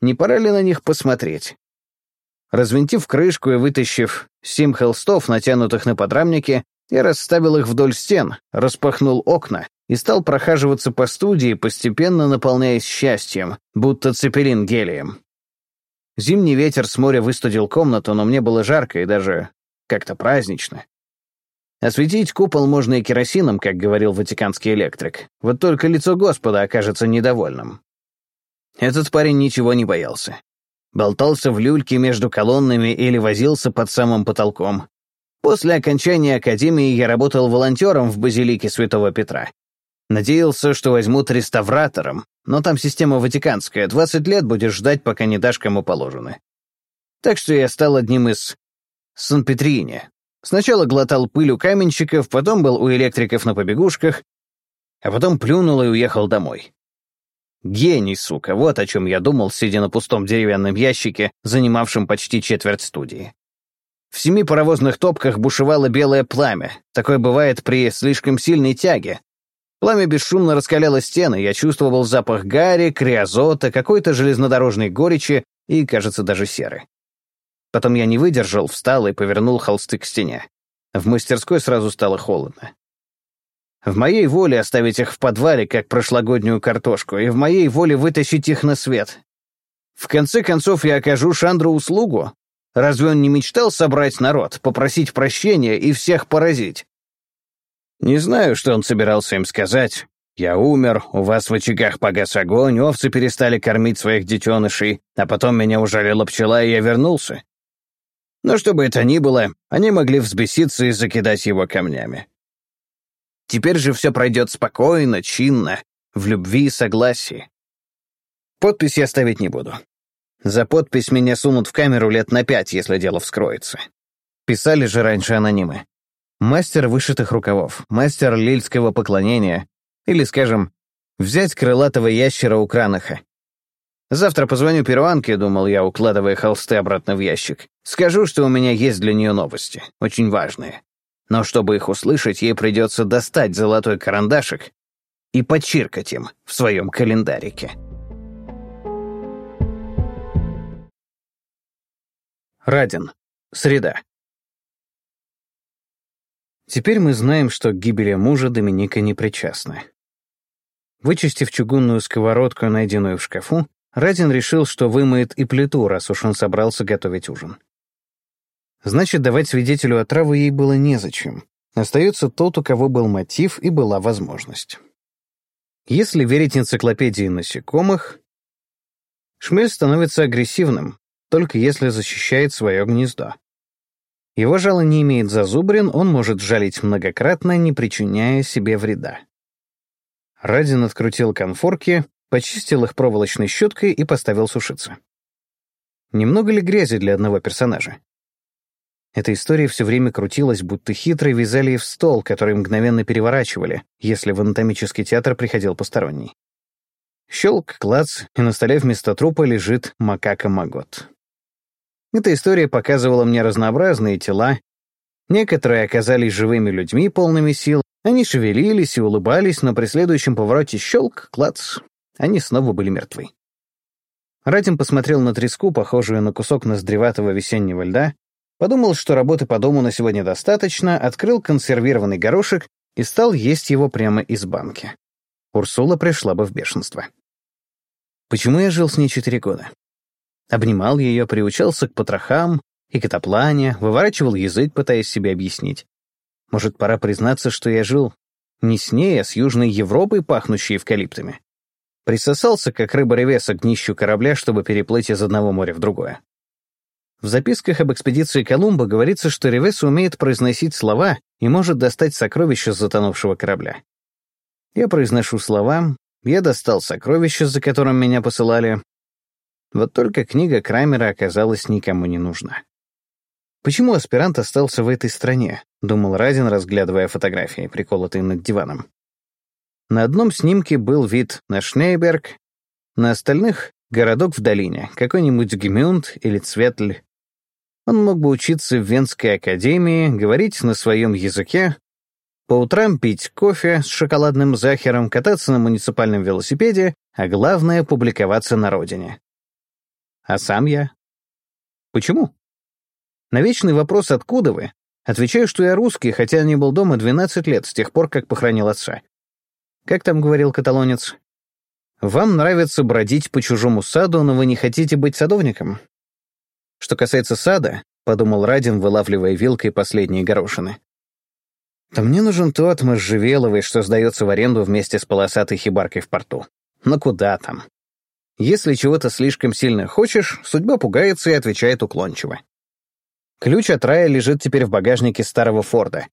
Не пора ли на них посмотреть? Развинтив крышку и вытащив семь холстов, натянутых на подрамнике, я расставил их вдоль стен, распахнул окна
и стал прохаживаться по студии, постепенно наполняясь счастьем, будто цепелин гелием. Зимний ветер с моря выстудил комнату, но мне было жарко и даже как-то празднично. Осветить купол можно и керосином, как говорил ватиканский электрик. Вот только лицо Господа окажется недовольным. Этот парень ничего не боялся. Болтался в люльке между колоннами или возился под самым потолком. После окончания академии я работал волонтером в базилике Святого Петра. Надеялся, что возьмут реставратором, но там система ватиканская, 20 лет будешь ждать, пока не дашь кому положено. Так что я стал одним из Сан-Петрине, Сначала глотал пыль у каменщиков, потом был у электриков на побегушках, а потом плюнул и уехал домой. Гений, сука, вот о чем я думал, сидя на пустом деревянном ящике, занимавшем почти четверть студии. В семи паровозных топках бушевало белое пламя. Такое бывает при слишком сильной тяге. Пламя бесшумно раскаляло стены, я чувствовал запах гари, криозота, какой-то железнодорожной горечи и, кажется, даже серы. Потом я не выдержал, встал и повернул холсты к стене. В мастерской сразу стало холодно. В моей воле оставить их в подвале, как прошлогоднюю картошку, и в моей воле вытащить их на свет. В конце концов, я окажу Шандру услугу. Разве он не мечтал собрать народ, попросить прощения и всех поразить? Не знаю, что он собирался им сказать. Я умер, у вас в очагах погас огонь, овцы перестали кормить своих детенышей, а потом меня ужалила пчела, и я вернулся. Но что бы это ни было, они могли взбеситься и закидать его камнями. Теперь же все пройдет спокойно, чинно, в любви и согласии. Подпись я ставить не буду. За подпись меня сунут в камеру лет на пять, если дело вскроется. Писали же раньше анонимы. Мастер вышитых рукавов, мастер лильского поклонения, или, скажем, взять крылатого ящера у Кранаха, Завтра позвоню перуанке, думал я, укладывая холсты обратно в ящик. Скажу, что у меня есть для нее новости, очень важные. Но чтобы их услышать, ей придется достать золотой карандашик и подчиркать им в своем календарике. Радин. Среда. Теперь мы знаем, что к гибели мужа Доминика не причастна. Вычистив чугунную сковородку, найденную в шкафу, Радин решил, что вымоет и плиту, раз уж он собрался готовить ужин. Значит, давать свидетелю отраву ей было незачем. Остается тот, у кого был мотив и была возможность. Если верить энциклопедии насекомых, шмель становится агрессивным, только если защищает свое гнездо. Его жало не имеет зазубрин, он может жалить многократно, не причиняя себе вреда. Радин открутил конфорки, почистил их проволочной щеткой и поставил сушиться. Немного ли грязи для одного персонажа? Эта история все время крутилась, будто хитро вязали в стол, который мгновенно переворачивали, если в анатомический театр приходил посторонний. Щелк, клац, и на столе вместо трупа лежит макака-магот. Эта история показывала мне разнообразные тела. Некоторые оказались живыми людьми, полными сил. Они шевелились и улыбались, но при следующем повороте щелк, клац, они снова были мертвы. Радим посмотрел на треску, похожую на кусок ноздреватого весеннего льда, подумал, что работы по дому на сегодня достаточно, открыл консервированный горошек и стал есть его прямо из банки. Урсула пришла бы в бешенство. Почему я жил с ней четыре года? Обнимал ее, приучался к потрохам и котоплане, выворачивал язык, пытаясь себе объяснить. Может, пора признаться, что я жил не с ней, а с Южной Европой, пахнущей эвкалиптами. Присосался, как рыба-ревеса, к днищу корабля, чтобы переплыть из одного моря в другое. В записках об экспедиции Колумба говорится, что Ревес умеет произносить слова и может достать сокровища с затонувшего корабля. Я произношу слова, я достал сокровища, за которым меня посылали. Вот только книга Крамера оказалась никому не нужна. «Почему аспирант остался в этой стране?» — думал Разин, разглядывая фотографии, приколотые над диваном. На одном снимке был вид на Шнейберг, на остальных — городок в долине, какой-нибудь Гмюнд или Цветль. Он мог бы учиться в Венской академии, говорить на своем языке, по утрам пить кофе с шоколадным захером, кататься на муниципальном велосипеде, а главное — публиковаться на родине. А сам я? Почему? На вечный вопрос «Откуда вы?» отвечаю, что я русский, хотя не был дома 12 лет, с тех пор, как похоронил отца. Как там говорил каталонец? Вам нравится бродить по чужому саду, но вы не хотите быть садовником? Что касается сада, подумал Радин, вылавливая вилкой последние горошины. То мне нужен тот можжевеловый, что сдается в аренду вместе с полосатой хибаркой в порту. Но куда там? Если чего-то слишком сильно хочешь, судьба пугается и отвечает уклончиво. Ключ от рая лежит теперь в багажнике старого Форда.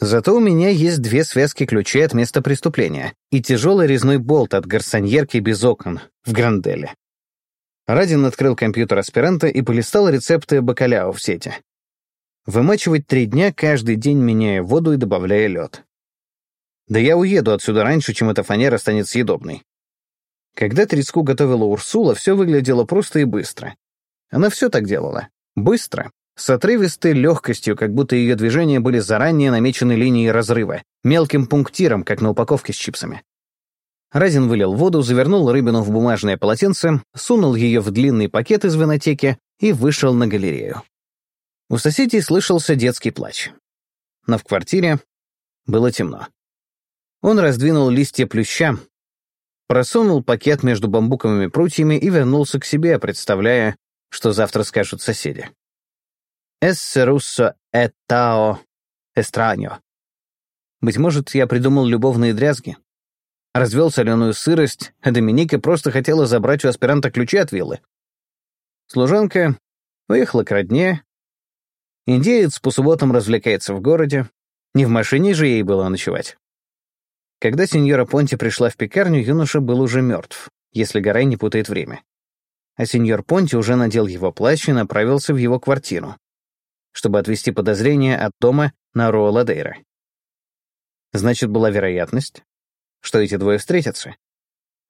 Зато у меня есть две связки ключей от места преступления и тяжелый резной болт от гарсоньерки без окон в Гранделе. Радин открыл компьютер аспиранта и полистал рецепты бакаляо в сети. Вымачивать три дня, каждый день меняя воду и добавляя лед. Да я уеду отсюда раньше, чем эта фанера станет съедобной. Когда треску готовила Урсула, все выглядело просто и быстро. Она все так делала. Быстро. С отрывистой легкостью, как будто ее движения были заранее намечены линией разрыва, мелким пунктиром, как на упаковке с чипсами. Разин вылил воду, завернул рыбину в бумажное полотенце, сунул ее в длинный пакет из винотеки и вышел на галерею. У соседей слышался детский плач. Но в квартире было темно. Он раздвинул листья плюща, просунул пакет между бамбуковыми прутьями и вернулся к себе, представляя, что завтра скажут соседи. «Эссе руссо этао эстраньо». Быть может, я придумал любовные дрязги. Развел соленую сырость, а Доминика просто хотела забрать у аспиранта ключи от виллы. Служанка уехала к родне. Индеец по субботам развлекается в городе. Не в машине же ей было ночевать. Когда сеньора Понти пришла в пекарню, юноша был уже мертв, если Гарай не путает время. А сеньор Понти уже надел его плащ и направился в его квартиру, чтобы отвести подозрения от дома на Роа-Ладейра. Значит, была вероятность, что эти двое встретятся.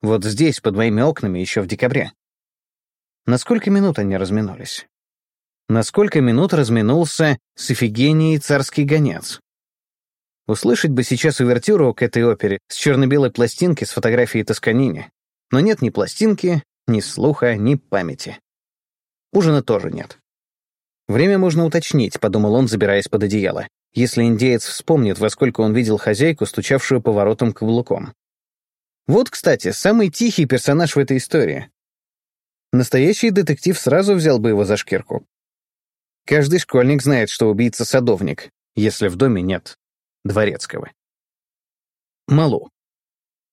Вот здесь, под моими окнами, еще в декабре. На сколько минут они разминулись? На сколько минут разминулся с Эфигенией царский гонец? Услышать бы сейчас увертюру к этой опере с черно-белой пластинки с фотографией Тосканини. Но нет ни пластинки, ни слуха, ни памяти. Ужина тоже нет. «Время можно уточнить», — подумал он, забираясь под одеяло, если индеец вспомнит, во сколько он видел хозяйку, стучавшую поворотом каблуком. Вот, кстати, самый тихий персонаж в этой истории. Настоящий детектив сразу взял бы его за шкирку. Каждый школьник знает, что убийца — садовник, если в доме нет Дворецкого. Малу.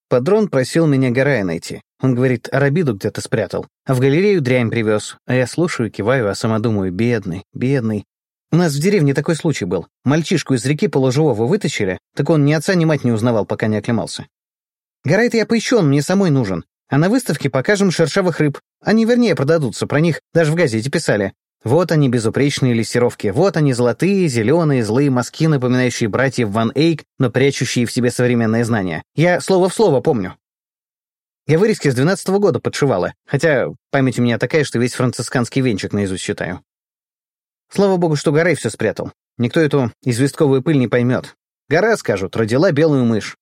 Падрон просил меня Гарая найти. Он говорит, арабиду где-то спрятал, а в галерею дрянь привез. А я слушаю, киваю, а сама думаю, бедный, бедный. У нас в деревне такой случай был. Мальчишку из реки полуживого вытащили, так он ни отца, ни мать не узнавал, пока не оклемался. Гарай-то я поищу, он мне самой нужен. А на выставке покажем шершавых рыб. Они вернее продадутся, про них даже в газете писали. Вот они, безупречные лессировки, вот они, золотые, зеленые, злые мазки, напоминающие братьев Ван Эйк, но прячущие в себе современные знания. Я слово в слово помню. Я вырезки с двенадцатого года подшивала, хотя память у меня такая, что весь францисканский венчик наизусть считаю. Слава богу, что Горей все спрятал. Никто эту известковую пыль не поймет. Гора, скажут, родила белую мышь.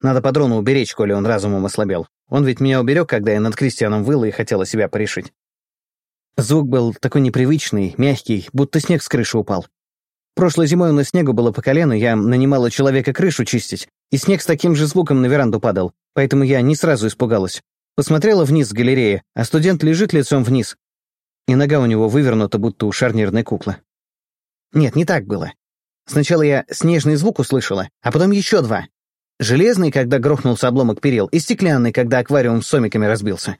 Надо падрону уберечь, коли он разумом ослабел. Он ведь меня уберег, когда я над Кристианом выла и хотела себя порешить. Звук был такой непривычный, мягкий, будто снег с крыши упал. Прошлой зимой у нас снегу было по колено, я нанимала человека крышу чистить, и снег с таким же звуком на веранду падал, поэтому я не сразу испугалась. Посмотрела вниз с галереи, а студент лежит лицом вниз, и нога у него вывернута, будто у шарнирной куклы. Нет, не так было. Сначала я снежный звук услышала, а потом еще два. Железный, когда грохнулся обломок перил, и стеклянный, когда аквариум с сомиками разбился.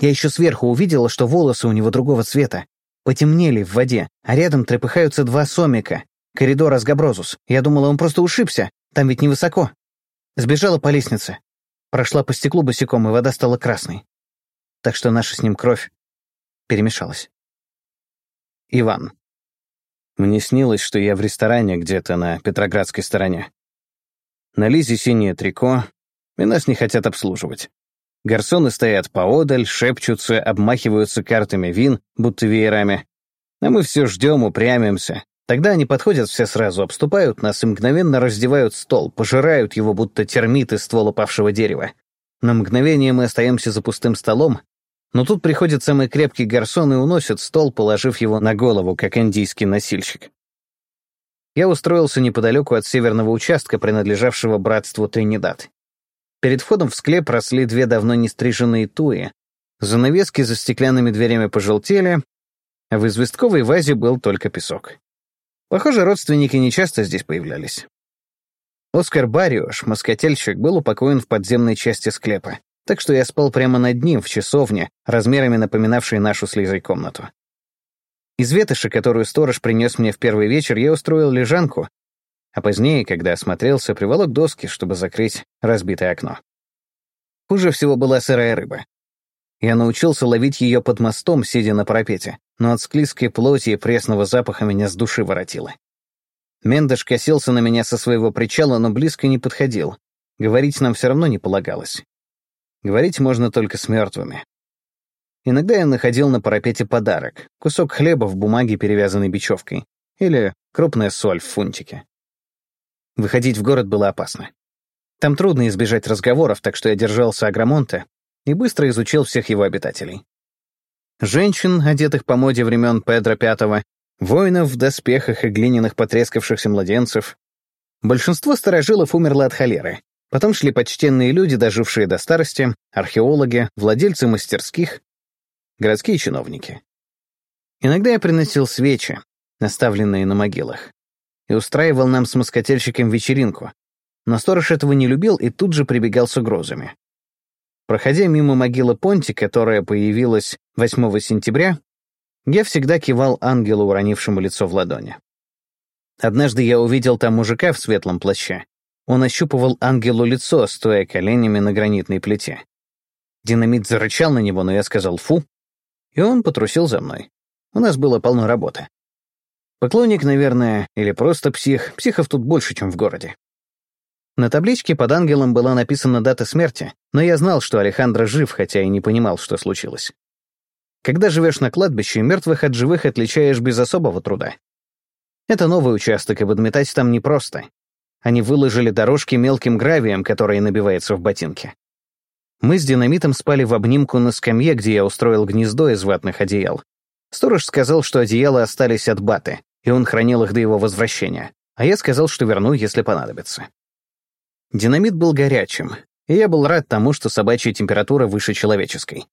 Я еще сверху увидела, что волосы у него другого цвета. Потемнели в воде, а рядом трепыхаются два сомика. Коридор Асгаброзус. Я думала, он просто ушибся. Там ведь невысоко. Сбежала по лестнице. Прошла по стеклу босиком, и вода стала красной. Так что наша с ним кровь перемешалась. Иван. Мне снилось, что я в ресторане где-то на Петроградской стороне. На Лизе синее трико, и нас не хотят обслуживать. Гарсоны стоят поодаль, шепчутся, обмахиваются картами вин, будто веерами. А мы все ждем, упрямимся. Тогда они подходят все сразу, обступают нас и мгновенно раздевают стол, пожирают его, будто термиты ствол упавшего дерева. На мгновение мы остаемся за пустым столом, но тут приходит самый крепкий гарсон и уносит стол, положив его на голову, как индийский носильщик. Я устроился неподалеку от северного участка, принадлежавшего братству Тринидад. Перед входом в склеп росли две давно не стриженные туи. Занавески за стеклянными дверями пожелтели, а в известковой вазе был только песок. Похоже, родственники нечасто здесь появлялись. Оскар Бариош, москотельщик, был упокоен в подземной части склепа, так что я спал прямо над ним в часовне, размерами напоминавшей нашу с Лизой комнату. Из ветоши, которую сторож принес мне в первый вечер, я устроил лежанку, а позднее, когда осмотрелся, приволок доски, чтобы закрыть разбитое окно. Хуже всего была сырая рыба. Я научился ловить ее под мостом, сидя на парапете, но от склизкой плоти и пресного запаха меня с души воротило. Мендеш косился на меня со своего причала, но близко не подходил. Говорить нам все равно не полагалось. Говорить можно только с мертвыми. Иногда я находил на парапете подарок — кусок хлеба в бумаге, перевязанной бечевкой, или крупная соль в фунтике. Выходить в город было опасно. Там трудно избежать разговоров, так что я держался Агромонта и быстро изучил всех его обитателей. Женщин, одетых по моде времен Педро V, воинов в доспехах и глиняных потрескавшихся младенцев. Большинство старожилов умерло от холеры. Потом шли почтенные люди, дожившие до старости, археологи, владельцы мастерских городские чиновники. Иногда я приносил свечи, наставленные на могилах, и устраивал нам с москотельщиком вечеринку, но сторож этого не любил и тут же прибегал с угрозами. Проходя мимо могилы Понти, которая появилась 8 сентября, я всегда кивал ангелу, уронившему лицо в ладони. Однажды я увидел там мужика в светлом плаще. Он ощупывал ангелу лицо, стоя коленями на гранитной плите. Динамит зарычал на него, но я сказал «фу», и он потрусил за мной. У нас было полно работы. Поклонник, наверное, или просто псих. Психов тут больше, чем в городе. На табличке под ангелом была написана дата смерти, но я знал, что Алехандро жив, хотя и не понимал, что случилось. Когда живешь на кладбище, мертвых от живых отличаешь без особого труда. Это новый участок, и подметать там непросто. Они выложили дорожки мелким гравием, который набивается в ботинки. Мы с динамитом спали в обнимку на скамье, где я устроил гнездо из ватных одеял. Сторож сказал, что одеяла остались от баты, и он хранил их до его возвращения, а я сказал, что верну, если понадобится. Динамит был горячим, и я был рад тому, что собачья температура выше человеческой.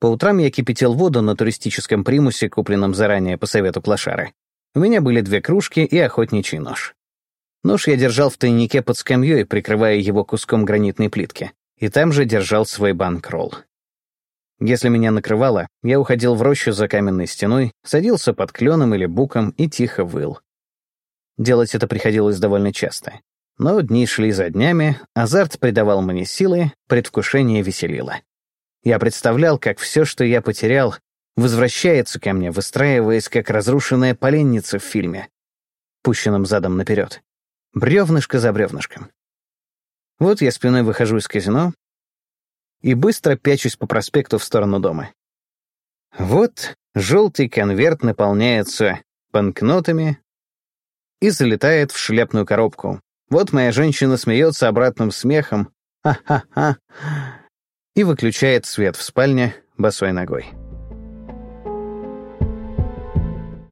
По утрам я кипятил воду на туристическом примусе, купленном заранее по совету Клашары. У меня были две кружки и охотничий нож. Нож я держал в тайнике под скамьей, прикрывая его куском гранитной плитки и там же держал свой банкролл. Если меня накрывало, я уходил в рощу за каменной стеной, садился под кленом или буком и тихо выл. Делать это приходилось довольно часто. Но дни шли за днями, азарт придавал мне силы, предвкушение веселило. Я представлял, как все, что я потерял, возвращается ко мне, выстраиваясь, как разрушенная поленница в фильме, пущенном задом наперед. Бревнышко за бревнышком. Вот я спиной выхожу из казино и быстро пячусь по проспекту в сторону дома. Вот желтый конверт наполняется банкнотами и залетает в шляпную коробку. Вот моя женщина смеется обратным смехом. Ха-ха-ха. И выключает свет в спальне босой ногой.